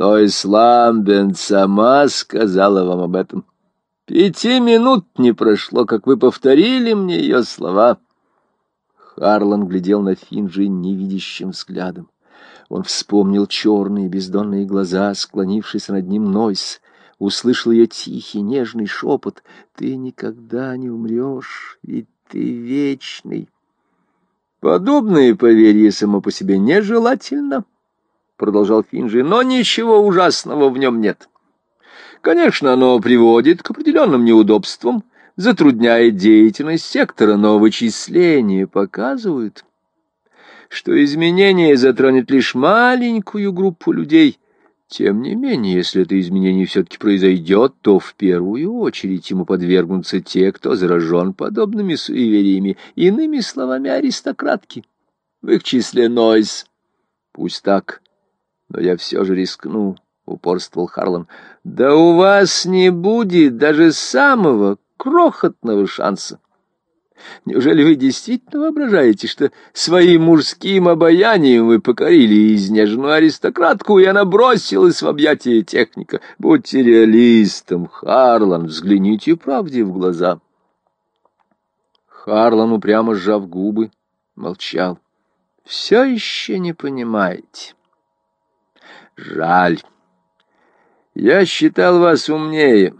но Исламбен сама сказала вам об этом. Пяти минут не прошло, как вы повторили мне ее слова. Харлан глядел на Финджи невидящим взглядом. Он вспомнил черные бездонные глаза, склонившиеся над ним Нойс, услышал ее тихий, нежный шепот. «Ты никогда не умрешь, ведь ты вечный». «Подобное поверье само по себе нежелательно», — продолжал Финджи, — «но ничего ужасного в нем нет. Конечно, оно приводит к определенным неудобствам, затрудняет деятельность сектора, но вычисления показывают, что изменение затронет лишь маленькую группу людей. Тем не менее, если это изменение все-таки произойдет, то в первую очередь ему подвергнутся те, кто заражен подобными суевериями, иными словами, аристократки. В их числе Нойс. Пусть так, но я все же рискну, — упорствовал Харлан. Да у вас не будет даже самого крохотного шанса. Неужели вы действительно воображаете, что своим мужским обаянием вы покорили изнеженную аристократку, и она бросилась в объятия техника? Будьте реалистом, Харлан, взгляните правде в глаза. Харлан, упрямо сжав губы, молчал. Все еще не понимаете. Жаль. Я считал вас умнее.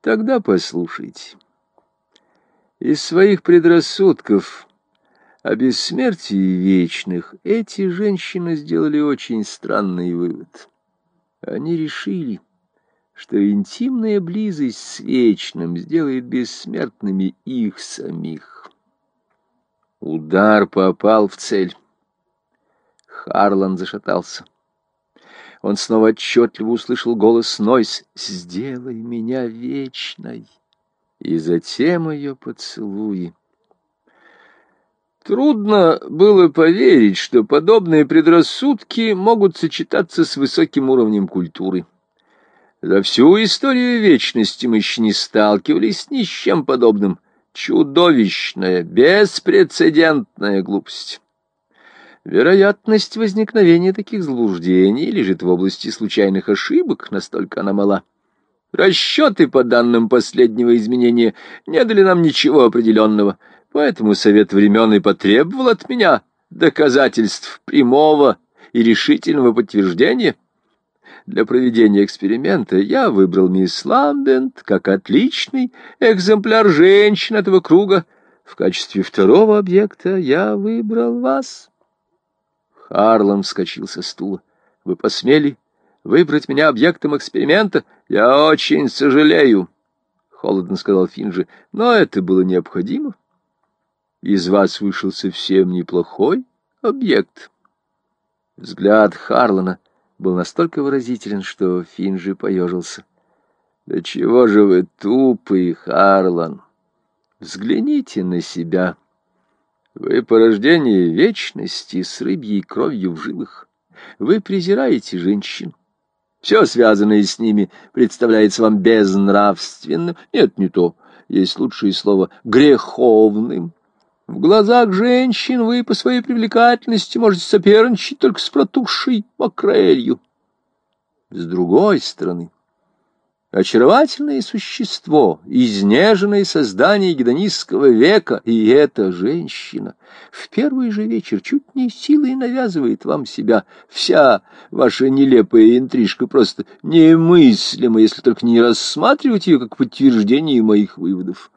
Тогда послушайте. Из своих предрассудков о бессмертии вечных эти женщины сделали очень странный вывод. Они решили, что интимная близость с вечным сделает бессмертными их самих. Удар попал в цель. Харлан зашатался. Он снова отчетливо услышал голос Нойс «Сделай меня вечной!» и затем ее поцелуи. Трудно было поверить, что подобные предрассудки могут сочетаться с высоким уровнем культуры. За всю историю вечности мы еще не сталкивались ни с чем подобным. Чудовищная, беспрецедентная глупость. Вероятность возникновения таких заблуждений лежит в области случайных ошибок, настолько она мала. Расчеты по данным последнего изменения не дали нам ничего определенного, поэтому Совет времен и потребовал от меня доказательств прямого и решительного подтверждения. Для проведения эксперимента я выбрал мисс Ламбент как отличный экземпляр женщин этого круга. В качестве второго объекта я выбрал вас. Харлан вскочил со стула. Вы посмели выбрать меня объектом эксперимента? Я очень сожалею, — холодно сказал Финджи, — но это было необходимо. Из вас вышел совсем неплохой объект. Взгляд Харлана был настолько выразителен, что Финджи поежился. «Да чего же вы тупый, Харлан? Взгляните на себя. Вы порождение вечности с рыбьей кровью в жилах. Вы презираете женщин. Все связанное с ними представляется вам безнравственным. Нет, не то. Есть лучшее слово «греховным». В глазах женщин вы по своей привлекательности можете соперничать только с протухшей макрелью. С другой стороны, очаровательное существо, изнеженное создание гедонистского века, и эта женщина в первый же вечер чуть не силой навязывает вам себя. Вся ваша нелепая интрижка просто немыслима, если только не рассматривать ее как подтверждение моих выводов.